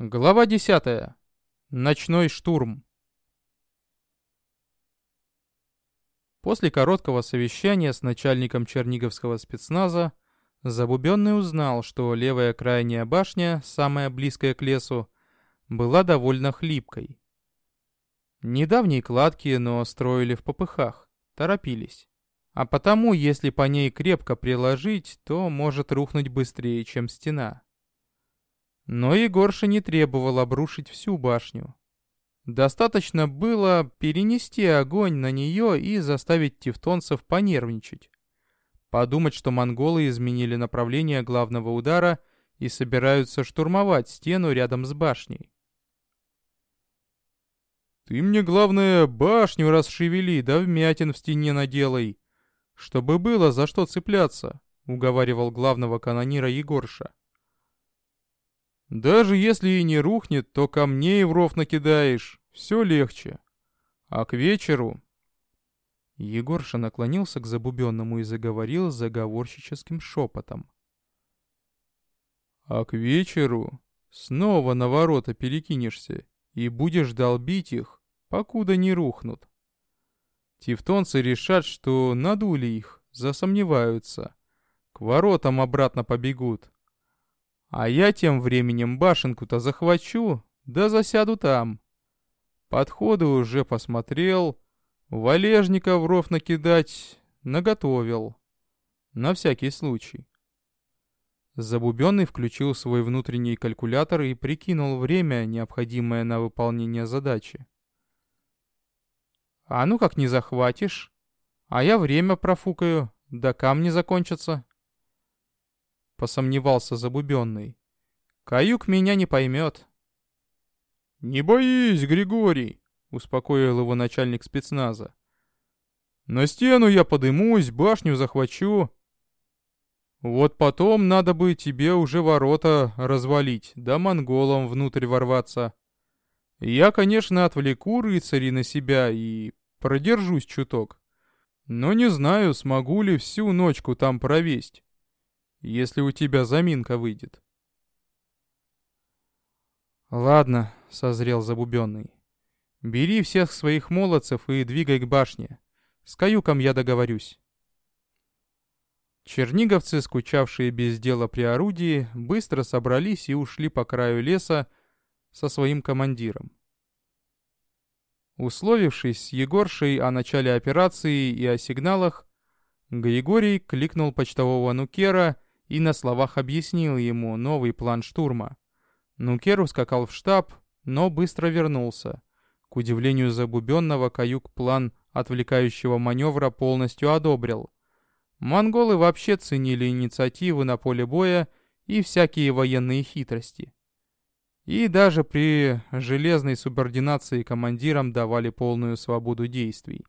Глава 10. Ночной штурм. После короткого совещания с начальником Черниговского спецназа Забубенный узнал, что левая крайняя башня, самая близкая к лесу, была довольно хлипкой. Недавние кладки, но строили в попыхах, торопились. А потому, если по ней крепко приложить, то может рухнуть быстрее, чем стена. Но Егорша не требовал обрушить всю башню. Достаточно было перенести огонь на нее и заставить тевтонцев понервничать. Подумать, что монголы изменили направление главного удара и собираются штурмовать стену рядом с башней. «Ты мне, главное, башню расшевели, да вмятин в стене наделай, чтобы было за что цепляться», — уговаривал главного канонира Егорша. Даже если и не рухнет, то камней в ров накидаешь, все легче. А к вечеру... Егорша наклонился к забубенному и заговорил заговорщическим шепотом. А к вечеру снова на ворота перекинешься и будешь долбить их, покуда не рухнут. Тевтонцы решат, что надули их, засомневаются. К воротам обратно побегут. А я тем временем башенку-то захвачу, да засяду там. Подходы уже посмотрел, валежника в ров накидать наготовил. На всякий случай. Забубенный включил свой внутренний калькулятор и прикинул время, необходимое на выполнение задачи. «А ну как не захватишь? А я время профукаю, да камни закончатся». Посомневался забубенный. Каюк меня не поймет. «Не боись, Григорий!» — успокоил его начальник спецназа. «На стену я подымусь, башню захвачу. Вот потом надо бы тебе уже ворота развалить, да монголам внутрь ворваться. Я, конечно, отвлеку рыцарей на себя и продержусь чуток. Но не знаю, смогу ли всю ночку там провесть если у тебя заминка выйдет. Ладно, созрел забубенный. Бери всех своих молодцев и двигай к башне. С каюком я договорюсь. Черниговцы, скучавшие без дела при орудии, быстро собрались и ушли по краю леса со своим командиром. Условившись с Егоршей о начале операции и о сигналах, Григорий кликнул почтового нукера и на словах объяснил ему новый план штурма. Нукер ускакал в штаб, но быстро вернулся. К удивлению забубенного, Каюк план отвлекающего маневра полностью одобрил. Монголы вообще ценили инициативы на поле боя и всякие военные хитрости. И даже при железной субординации командирам давали полную свободу действий,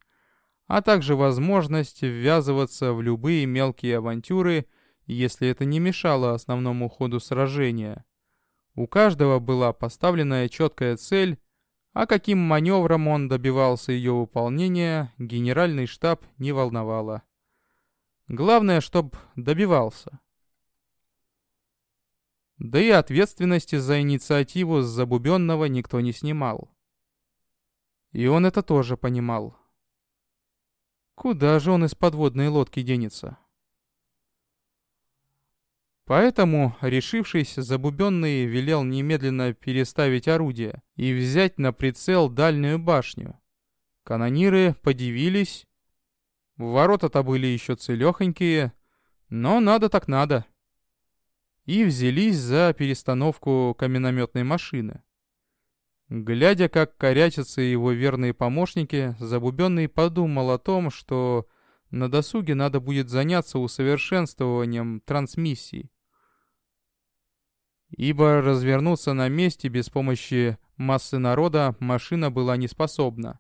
а также возможность ввязываться в любые мелкие авантюры если это не мешало основному ходу сражения. У каждого была поставленная четкая цель, а каким маневром он добивался ее выполнения, генеральный штаб не волновало. Главное, чтоб добивался. Да и ответственности за инициативу с Забубенного никто не снимал. И он это тоже понимал. Куда же он из подводной лодки денется? Поэтому, решившись, Забубенный велел немедленно переставить орудие и взять на прицел дальнюю башню. Канониры подивились. Ворота-то были еще целехонькие, но надо так надо. И взялись за перестановку каменометной машины. Глядя, как корячатся его верные помощники, Забубенный подумал о том, что на досуге надо будет заняться усовершенствованием трансмиссии ибо развернуться на месте без помощи массы народа машина была не способна.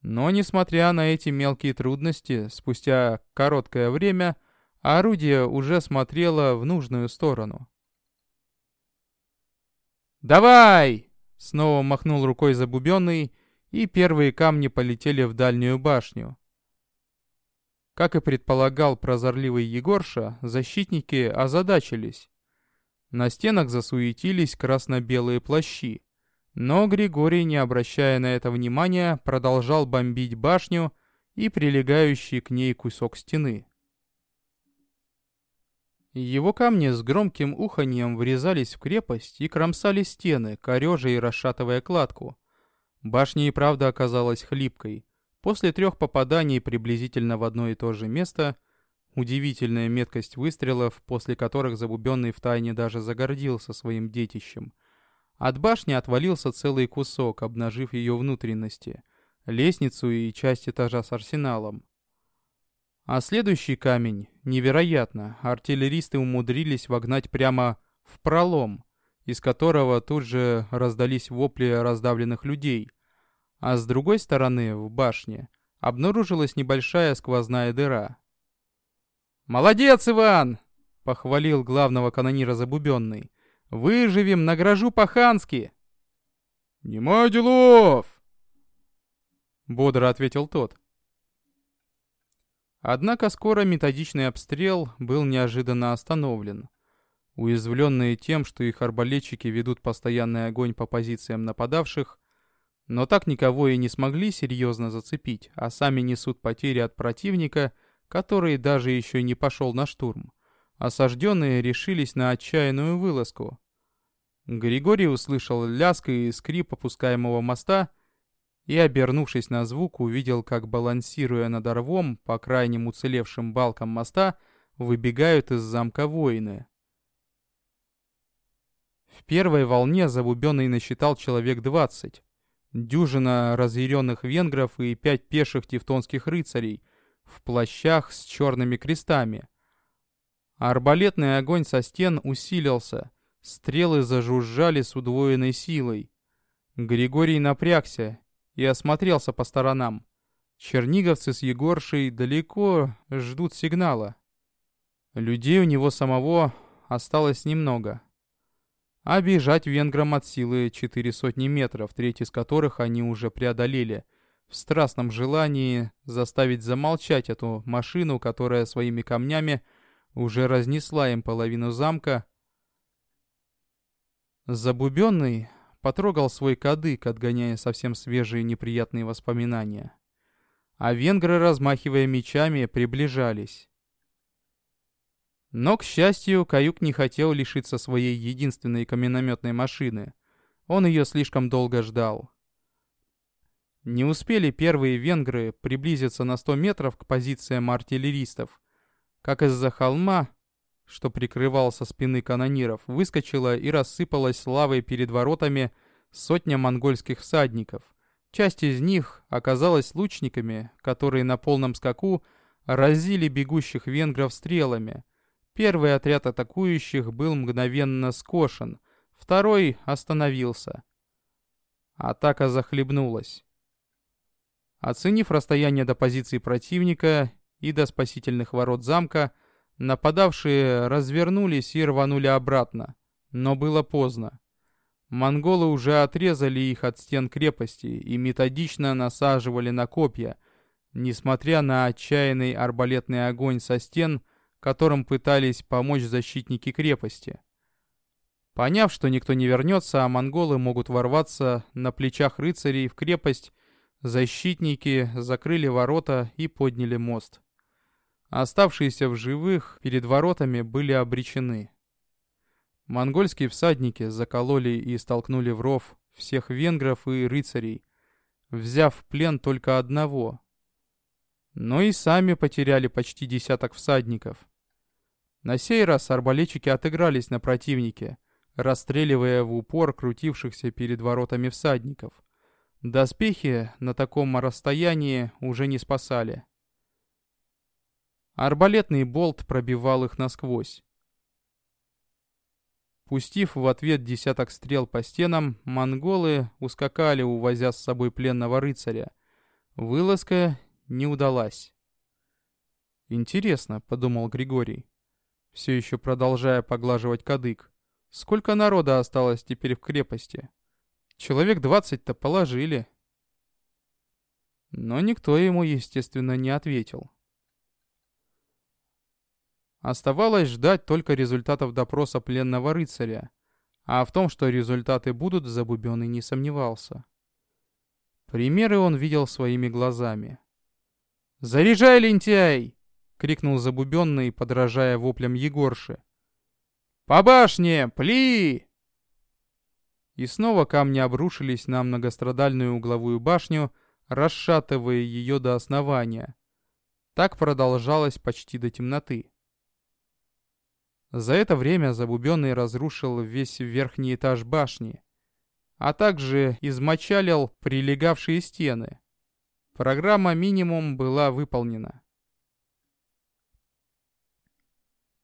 Но, несмотря на эти мелкие трудности, спустя короткое время орудие уже смотрело в нужную сторону. «Давай!» — снова махнул рукой забубенный, и первые камни полетели в дальнюю башню. Как и предполагал прозорливый Егорша, защитники озадачились. На стенах засуетились красно-белые плащи. Но Григорий, не обращая на это внимания, продолжал бомбить башню и прилегающий к ней кусок стены. Его камни с громким уханьем врезались в крепость и кромсали стены, корежа и расшатывая кладку. Башня и правда оказалась хлипкой. После трех попаданий приблизительно в одно и то же место, удивительная меткость выстрелов, после которых Забубенный втайне даже загордился своим детищем. От башни отвалился целый кусок, обнажив ее внутренности, лестницу и часть этажа с арсеналом. А следующий камень, невероятно, артиллеристы умудрились вогнать прямо в пролом, из которого тут же раздались вопли раздавленных людей. А с другой стороны, в башне, обнаружилась небольшая сквозная дыра. «Молодец, Иван!» — похвалил главного канонира Забубенный. «Выживем, награжу по-хански!» «Нема делов!» — бодро ответил тот. Однако скоро методичный обстрел был неожиданно остановлен. Уязвленные тем, что их арбалетчики ведут постоянный огонь по позициям нападавших, но так никого и не смогли серьезно зацепить, а сами несут потери от противника, который даже еще не пошел на штурм. Осажденные решились на отчаянную вылазку. Григорий услышал лязг и скрип опускаемого моста — и, обернувшись на звук, увидел, как, балансируя над рвом по крайним уцелевшим балкам моста, выбегают из замка воины. В первой волне Забубенный насчитал человек двадцать. Дюжина разъяренных венгров и пять пеших тевтонских рыцарей в плащах с черными крестами. арбалетный огонь со стен усилился, стрелы зажужжали с удвоенной силой. Григорий напрягся, и осмотрелся по сторонам. Черниговцы с Егоршей далеко ждут сигнала. Людей у него самого осталось немного. А бежать венграм от силы четыре сотни метров, треть из которых они уже преодолели, в страстном желании заставить замолчать эту машину, которая своими камнями уже разнесла им половину замка. Забубенный потрогал свой кадык, отгоняя совсем свежие неприятные воспоминания. А венгры, размахивая мечами, приближались. Но, к счастью, Каюк не хотел лишиться своей единственной каменометной машины. Он ее слишком долго ждал. Не успели первые венгры приблизиться на 100 метров к позициям артиллеристов, как из-за холма что прикрывал со спины канониров, выскочила и рассыпалась лавой перед воротами сотня монгольских всадников. Часть из них оказалась лучниками, которые на полном скаку разили бегущих венгров стрелами. Первый отряд атакующих был мгновенно скошен, второй остановился. Атака захлебнулась. Оценив расстояние до позиции противника и до спасительных ворот замка, Нападавшие развернулись и рванули обратно, но было поздно. Монголы уже отрезали их от стен крепости и методично насаживали на копья, несмотря на отчаянный арбалетный огонь со стен, которым пытались помочь защитники крепости. Поняв, что никто не вернется, а монголы могут ворваться на плечах рыцарей в крепость, защитники закрыли ворота и подняли мост. Оставшиеся в живых перед воротами были обречены. Монгольские всадники закололи и столкнули в ров всех венгров и рыцарей, взяв в плен только одного. Но и сами потеряли почти десяток всадников. На сей раз арбалетчики отыгрались на противнике, расстреливая в упор крутившихся перед воротами всадников. Доспехи на таком расстоянии уже не спасали. Арбалетный болт пробивал их насквозь. Пустив в ответ десяток стрел по стенам, монголы ускакали, увозя с собой пленного рыцаря. Вылазка не удалась. «Интересно», — подумал Григорий, все еще продолжая поглаживать кадык. «Сколько народа осталось теперь в крепости? Человек двадцать-то положили». Но никто ему, естественно, не ответил. Оставалось ждать только результатов допроса пленного рыцаря, а в том, что результаты будут, Забубенный не сомневался. Примеры он видел своими глазами. «Заряжай, лентяй!» — крикнул Забубенный, подражая воплям Егорши. «По башне! Пли!» И снова камни обрушились на многострадальную угловую башню, расшатывая ее до основания. Так продолжалось почти до темноты. За это время Забубенный разрушил весь верхний этаж башни, а также измочалил прилегавшие стены. Программа минимум была выполнена.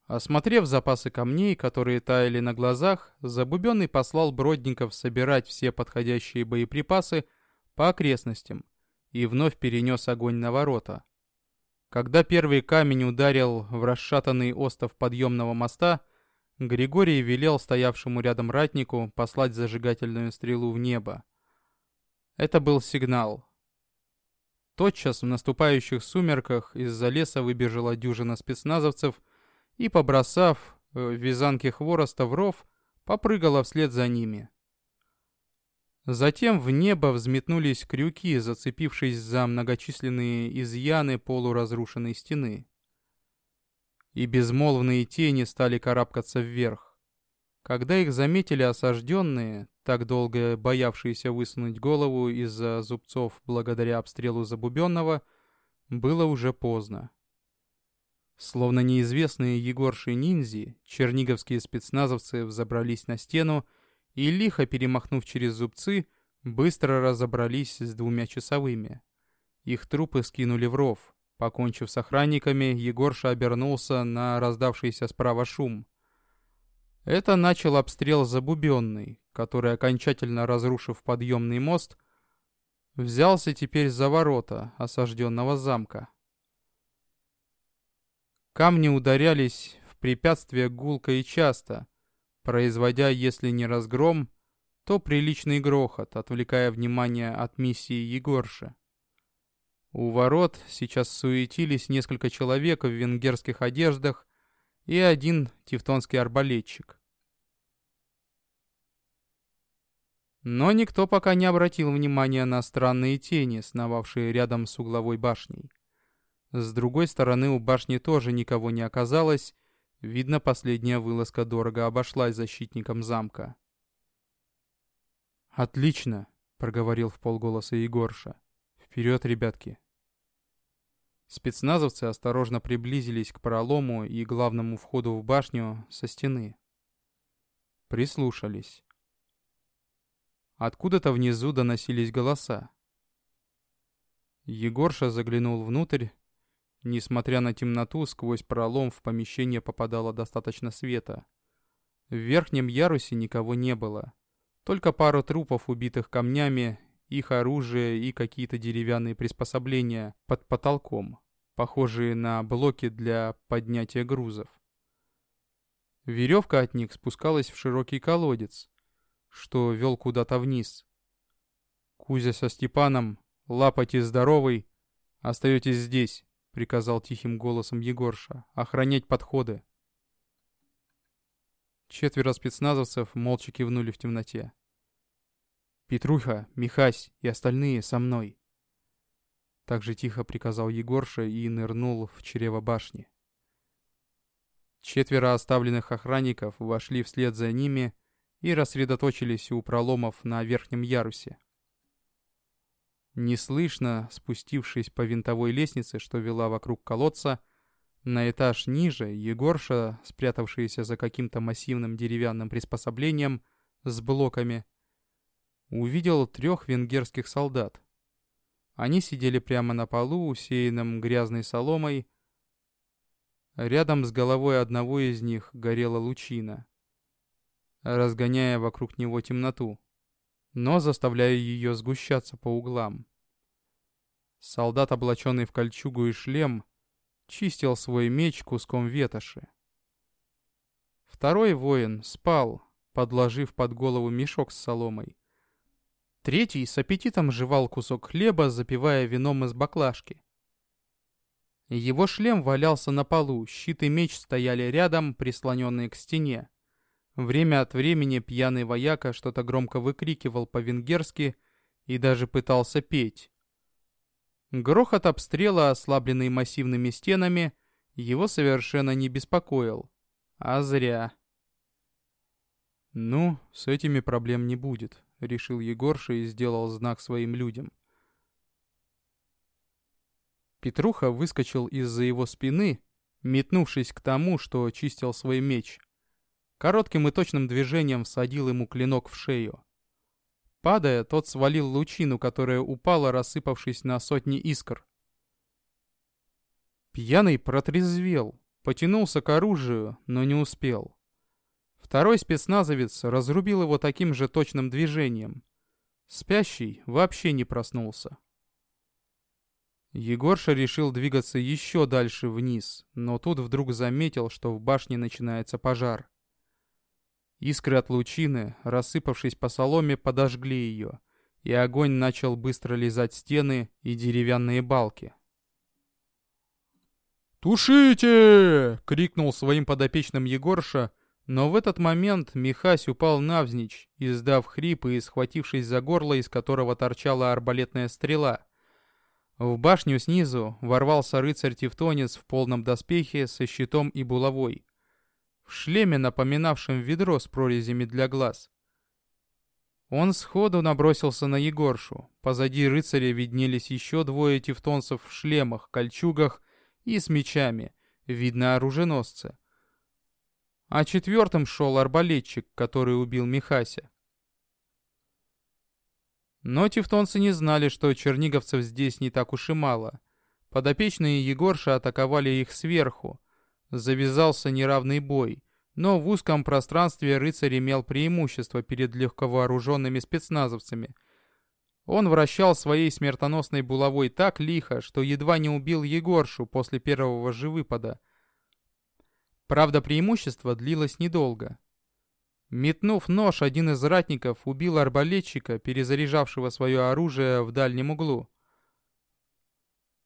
Осмотрев запасы камней, которые таяли на глазах, Забубенный послал Бродников собирать все подходящие боеприпасы по окрестностям и вновь перенес огонь на ворота. Когда первый камень ударил в расшатанный остов подъемного моста, Григорий велел стоявшему рядом ратнику послать зажигательную стрелу в небо. Это был сигнал. Тотчас в наступающих сумерках из-за леса выбежала дюжина спецназовцев и, побросав э, вязанки хвороста в ров, попрыгала вслед за ними. Затем в небо взметнулись крюки, зацепившись за многочисленные изъяны полуразрушенной стены. И безмолвные тени стали карабкаться вверх. Когда их заметили осажденные, так долго боявшиеся высунуть голову из-за зубцов благодаря обстрелу Забубенного, было уже поздно. Словно неизвестные Егорши ниндзи, черниговские спецназовцы взобрались на стену и, лихо перемахнув через зубцы, быстро разобрались с двумя часовыми. Их трупы скинули в ров. Покончив с охранниками, Егорша обернулся на раздавшийся справа шум. Это начал обстрел Забубенный, который, окончательно разрушив подъемный мост, взялся теперь за ворота осажденного замка. Камни ударялись в препятствие гулко и часто — производя, если не разгром, то приличный грохот, отвлекая внимание от миссии Егорши. У ворот сейчас суетились несколько человек в венгерских одеждах и один тевтонский арбалетчик. Но никто пока не обратил внимания на странные тени, сновавшие рядом с угловой башней. С другой стороны у башни тоже никого не оказалось, Видно, последняя вылазка дорого обошлась защитникам замка. «Отлично!» — проговорил в полголоса Егорша. «Вперед, ребятки!» Спецназовцы осторожно приблизились к пролому и главному входу в башню со стены. Прислушались. Откуда-то внизу доносились голоса. Егорша заглянул внутрь Несмотря на темноту, сквозь пролом в помещение попадало достаточно света. В верхнем ярусе никого не было. Только пару трупов, убитых камнями, их оружие и какие-то деревянные приспособления под потолком, похожие на блоки для поднятия грузов. Веревка от них спускалась в широкий колодец, что вел куда-то вниз. Кузя со Степаном, лапати здоровый, остаетесь здесь приказал тихим голосом Егорша. «Охранять подходы!» Четверо спецназовцев молча кивнули в темноте. «Петруха, Михась и остальные со мной!» Так же тихо приказал Егорша и нырнул в чрево башни. Четверо оставленных охранников вошли вслед за ними и рассредоточились у проломов на верхнем ярусе. Неслышно, спустившись по винтовой лестнице, что вела вокруг колодца, на этаж ниже Егорша, спрятавшийся за каким-то массивным деревянным приспособлением с блоками, увидел трех венгерских солдат. Они сидели прямо на полу, усеянном грязной соломой. Рядом с головой одного из них горела лучина, разгоняя вокруг него темноту но заставляя ее сгущаться по углам. Солдат, облаченный в кольчугу и шлем, чистил свой меч куском ветоши. Второй воин спал, подложив под голову мешок с соломой. Третий с аппетитом жевал кусок хлеба, запивая вином из баклажки. Его шлем валялся на полу, щит и меч стояли рядом, прислоненные к стене. Время от времени пьяный вояка что-то громко выкрикивал по-венгерски и даже пытался петь. Грохот обстрела, ослабленный массивными стенами, его совершенно не беспокоил. А зря. «Ну, с этими проблем не будет», — решил Егорша и сделал знак своим людям. Петруха выскочил из-за его спины, метнувшись к тому, что чистил свой меч. Коротким и точным движением всадил ему клинок в шею. Падая, тот свалил лучину, которая упала, рассыпавшись на сотни искр. Пьяный протрезвел, потянулся к оружию, но не успел. Второй спецназовец разрубил его таким же точным движением. Спящий вообще не проснулся. Егорша решил двигаться еще дальше вниз, но тут вдруг заметил, что в башне начинается пожар. Искры от лучины, рассыпавшись по соломе, подожгли ее, и огонь начал быстро лизать стены и деревянные балки. «Тушите!» — крикнул своим подопечным Егорша, но в этот момент Михась упал навзничь, издав хрип и схватившись за горло, из которого торчала арбалетная стрела. В башню снизу ворвался рыцарь-тевтонец в полном доспехе со щитом и булавой в шлеме, напоминавшем ведро с прорезями для глаз. Он сходу набросился на Егоршу. Позади рыцаря виднелись еще двое тевтонцев в шлемах, кольчугах и с мечами, видно оруженосцы. А четвертым шел арбалетчик, который убил Михася. Но тевтонцы не знали, что черниговцев здесь не так уж и мало. Подопечные Егорша атаковали их сверху, Завязался неравный бой, но в узком пространстве рыцарь имел преимущество перед легковооруженными спецназовцами. Он вращал своей смертоносной булавой так лихо, что едва не убил Егоршу после первого же выпада. Правда, преимущество длилось недолго. Метнув нож, один из ратников убил арбалетчика, перезаряжавшего свое оружие в дальнем углу.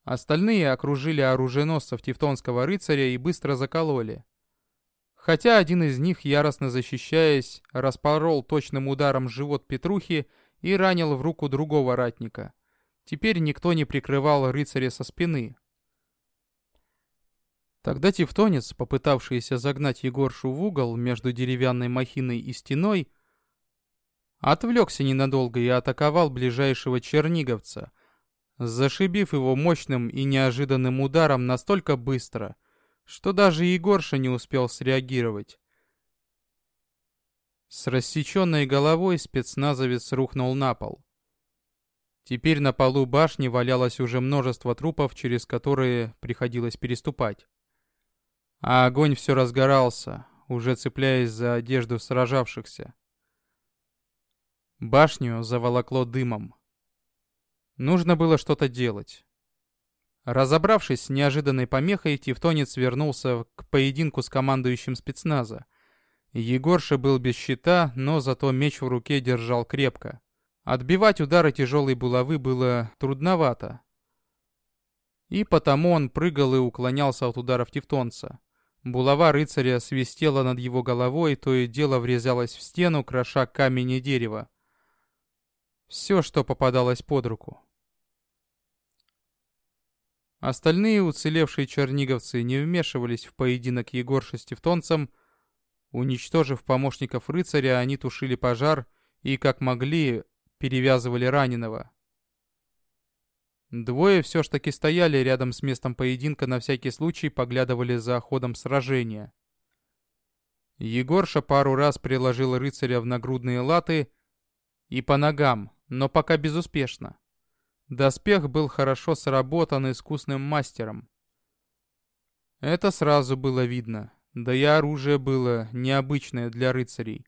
Остальные окружили оруженосцев Тевтонского рыцаря и быстро закололи. Хотя один из них, яростно защищаясь, распорол точным ударом живот Петрухи и ранил в руку другого ратника. Теперь никто не прикрывал рыцаря со спины. Тогда Тевтонец, попытавшийся загнать Егоршу в угол между деревянной махиной и стеной, отвлекся ненадолго и атаковал ближайшего черниговца — зашибив его мощным и неожиданным ударом настолько быстро, что даже Егорша не успел среагировать. С рассеченной головой спецназовец рухнул на пол. Теперь на полу башни валялось уже множество трупов, через которые приходилось переступать. А огонь все разгорался, уже цепляясь за одежду сражавшихся. Башню заволокло дымом. Нужно было что-то делать. Разобравшись с неожиданной помехой, Тевтонец вернулся к поединку с командующим спецназа. Егорша был без щита, но зато меч в руке держал крепко. Отбивать удары тяжелой булавы было трудновато. И потому он прыгал и уклонялся от ударов Тевтонца. Булава рыцаря свистела над его головой, то и дело врезалась в стену, кроша камень и дерево. Все, что попадалось под руку. Остальные уцелевшие черниговцы не вмешивались в поединок Егорша с Тевтонцем. Уничтожив помощников рыцаря, они тушили пожар и, как могли, перевязывали раненого. Двое все ж таки стояли рядом с местом поединка, на всякий случай поглядывали за ходом сражения. Егорша пару раз приложил рыцаря в нагрудные латы и по ногам, но пока безуспешно. Доспех был хорошо сработан искусным мастером. Это сразу было видно. Да и оружие было необычное для рыцарей.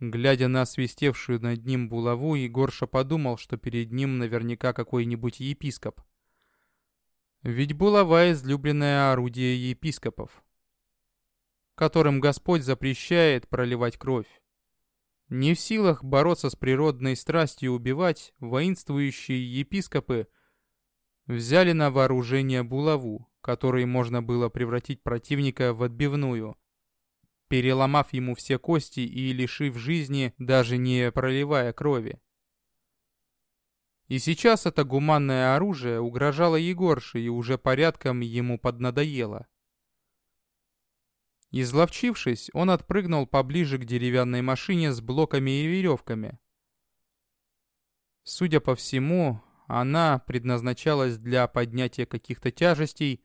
Глядя на свистевшую над ним булаву, Егорша подумал, что перед ним наверняка какой-нибудь епископ. Ведь булава — излюбленное орудие епископов, которым Господь запрещает проливать кровь. Не в силах бороться с природной страстью убивать, воинствующие епископы взяли на вооружение булаву, которой можно было превратить противника в отбивную, переломав ему все кости и лишив жизни, даже не проливая крови. И сейчас это гуманное оружие угрожало Егорше и уже порядком ему поднадоело. Изловчившись, он отпрыгнул поближе к деревянной машине с блоками и веревками. Судя по всему, она предназначалась для поднятия каких-то тяжестей.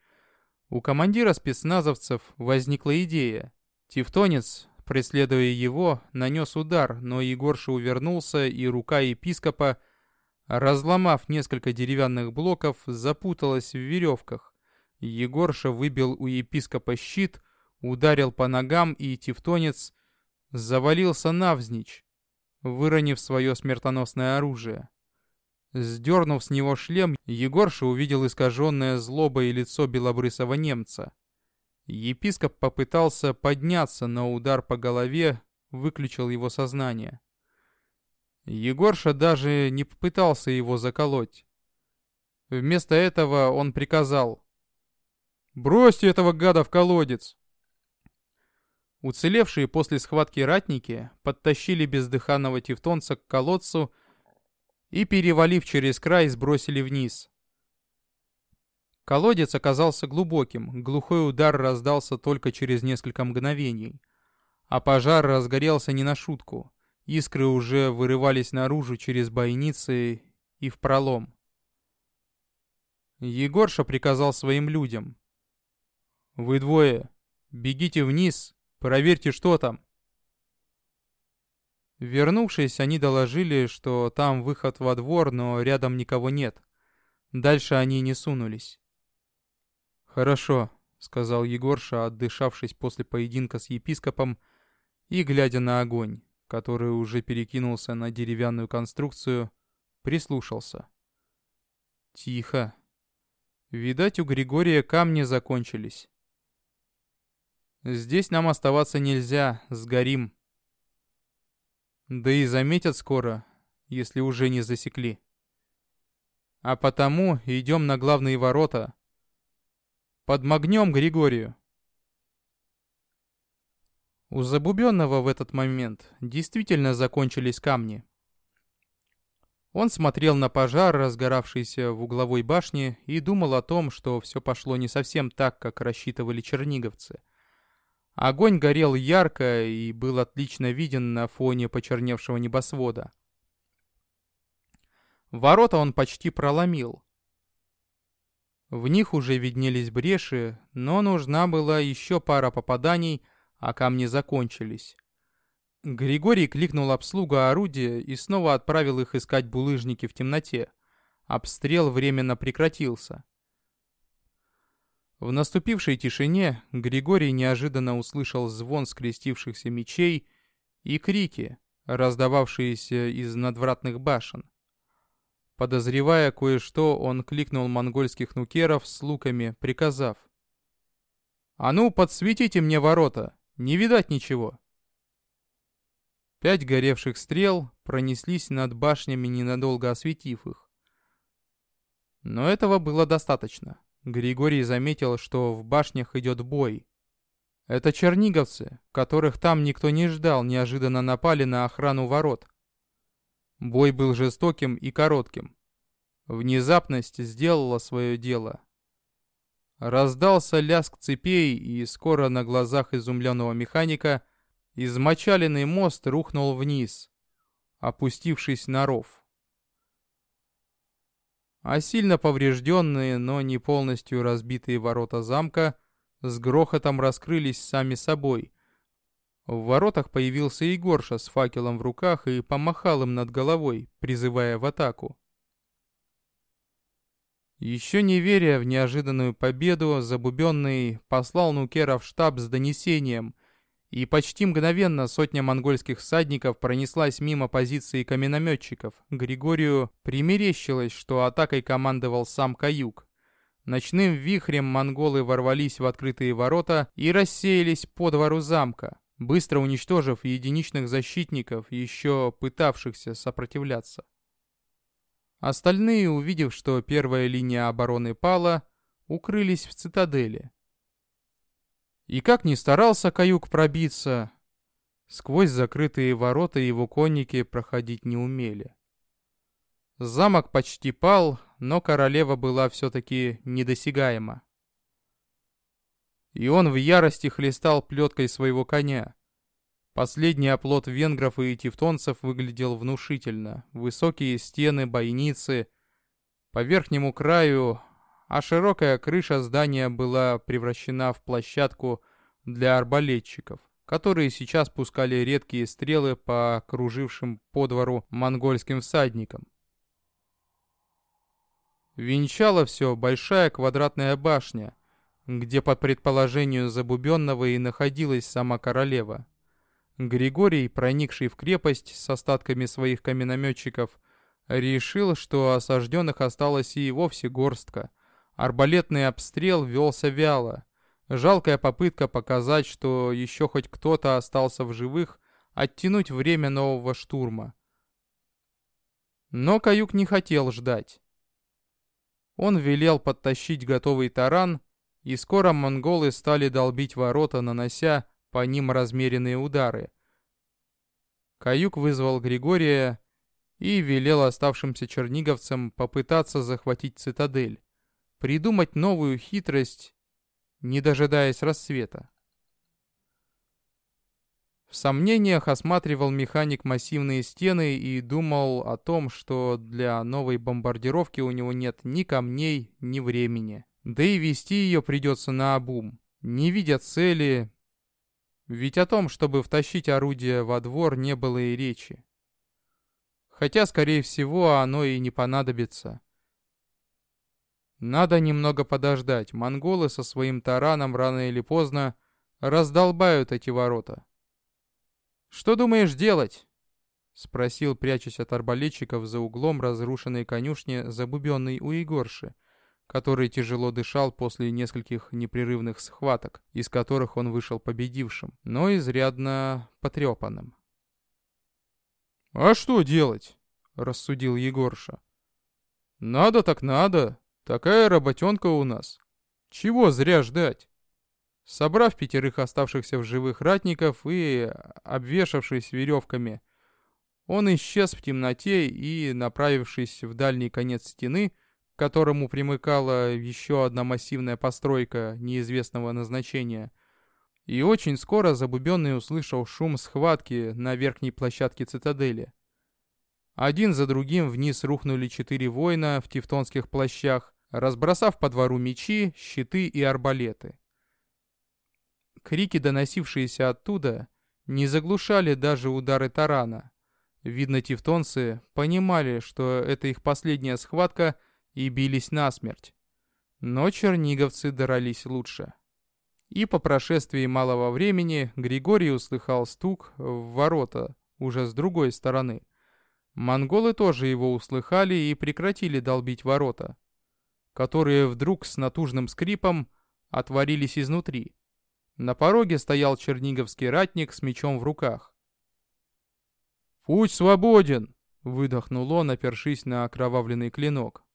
У командира спецназовцев возникла идея. Тевтонец, преследуя его, нанес удар, но Егорша увернулся, и рука епископа, разломав несколько деревянных блоков, запуталась в веревках. Егорша выбил у епископа щит, ударил по ногам, и тевтонец завалился навзничь, выронив свое смертоносное оружие. Сдернув с него шлем, Егорша увидел искаженное злобой лицо белобрысого немца. Епископ попытался подняться, но удар по голове выключил его сознание. Егорша даже не попытался его заколоть. Вместо этого он приказал «Бросьте этого гада в колодец!» Уцелевшие после схватки ратники подтащили бездыханного тевтонца к колодцу и, перевалив через край, сбросили вниз. Колодец оказался глубоким, глухой удар раздался только через несколько мгновений. А пожар разгорелся не на шутку. Искры уже вырывались наружу через бойницы и в пролом. Егорша приказал своим людям. «Вы двое, бегите вниз Проверьте, что там». Вернувшись, они доложили, что там выход во двор, но рядом никого нет. Дальше они не сунулись. «Хорошо», — сказал Егорша, отдышавшись после поединка с епископом и, глядя на огонь, который уже перекинулся на деревянную конструкцию, прислушался. Тихо. Видать, у Григория камни закончились. Здесь нам оставаться нельзя, сгорим. Да и заметят скоро, если уже не засекли. А потому идем на главные ворота. Подмогнем Григорию. У Забубенного в этот момент действительно закончились камни. Он смотрел на пожар, разгоравшийся в угловой башне, и думал о том, что все пошло не совсем так, как рассчитывали черниговцы — Огонь горел ярко и был отлично виден на фоне почерневшего небосвода. Ворота он почти проломил. В них уже виднелись бреши, но нужна была еще пара попаданий, а камни закончились. Григорий кликнул обслугу орудия и снова отправил их искать булыжники в темноте. Обстрел временно прекратился. В наступившей тишине Григорий неожиданно услышал звон скрестившихся мечей и крики, раздававшиеся из надвратных башен. Подозревая кое-что, он кликнул монгольских нукеров с луками, приказав. «А ну, подсветите мне ворота! Не видать ничего!» Пять горевших стрел пронеслись над башнями, ненадолго осветив их. Но этого было достаточно. Григорий заметил, что в башнях идет бой. Это черниговцы, которых там никто не ждал, неожиданно напали на охрану ворот. Бой был жестоким и коротким. Внезапность сделала свое дело. Раздался лязг цепей, и скоро на глазах изумленного механика измочаленный мост рухнул вниз, опустившись на ров а сильно поврежденные, но не полностью разбитые ворота замка с грохотом раскрылись сами собой. В воротах появился Егорша с факелом в руках и помахал им над головой, призывая в атаку. Еще не веря в неожиданную победу, Забубенный послал Нукера в штаб с донесением – и почти мгновенно сотня монгольских всадников пронеслась мимо позиции каменометчиков. Григорию примерещилось, что атакой командовал сам Каюк. Ночным вихрем монголы ворвались в открытые ворота и рассеялись по двору замка, быстро уничтожив единичных защитников, еще пытавшихся сопротивляться. Остальные, увидев, что первая линия обороны пала, укрылись в цитадели. И как ни старался Каюк пробиться, сквозь закрытые ворота его конники проходить не умели. Замок почти пал, но королева была все-таки недосягаема. И он в ярости хлестал плеткой своего коня. Последний оплот венгров и тевтонцев выглядел внушительно. Высокие стены, бойницы. По верхнему краю, а широкая крыша здания была превращена в площадку для арбалетчиков, которые сейчас пускали редкие стрелы по кружившим по двору монгольским всадникам. Венчала все большая квадратная башня, где по предположению Забубенного и находилась сама королева. Григорий, проникший в крепость с остатками своих каменометчиков, решил, что осажденных осталось и вовсе горстка. Арбалетный обстрел велся вяло. Жалкая попытка показать, что еще хоть кто-то остался в живых, оттянуть время нового штурма. Но Каюк не хотел ждать. Он велел подтащить готовый таран, и скоро монголы стали долбить ворота, нанося по ним размеренные удары. Каюк вызвал Григория и велел оставшимся черниговцам попытаться захватить цитадель, придумать новую хитрость, не дожидаясь рассвета. В сомнениях осматривал механик массивные стены и думал о том, что для новой бомбардировки у него нет ни камней, ни времени. Да и вести ее придется на обум. Не видя цели, ведь о том, чтобы втащить орудие во двор, не было и речи. Хотя, скорее всего, оно и не понадобится. Надо немного подождать. Монголы со своим тараном рано или поздно раздолбают эти ворота. «Что думаешь делать?» — спросил, прячась от арбалетчиков за углом разрушенной конюшни, забубенный у Егорши, который тяжело дышал после нескольких непрерывных схваток, из которых он вышел победившим, но изрядно потрепанным. «А что делать?» — рассудил Егорша. «Надо так надо. Такая работенка у нас. Чего зря ждать?» Собрав пятерых оставшихся в живых ратников и обвешавшись веревками, он исчез в темноте и, направившись в дальний конец стены, к которому примыкала еще одна массивная постройка неизвестного назначения, и очень скоро Забубенный услышал шум схватки на верхней площадке цитадели. Один за другим вниз рухнули четыре воина в тевтонских плащах, разбросав по двору мечи, щиты и арбалеты. Крики, доносившиеся оттуда, не заглушали даже удары тарана. Видно, тевтонцы понимали, что это их последняя схватка, и бились насмерть. Но черниговцы дрались лучше. И по прошествии малого времени Григорий услыхал стук в ворота, уже с другой стороны. Монголы тоже его услыхали и прекратили долбить ворота, которые вдруг с натужным скрипом отворились изнутри. На пороге стоял черниговский ратник с мечом в руках. «Путь свободен!» — выдохнул он, опершись на окровавленный клинок.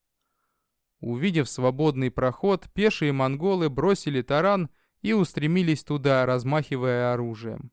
Увидев свободный проход, пешие монголы бросили таран и устремились туда, размахивая оружием.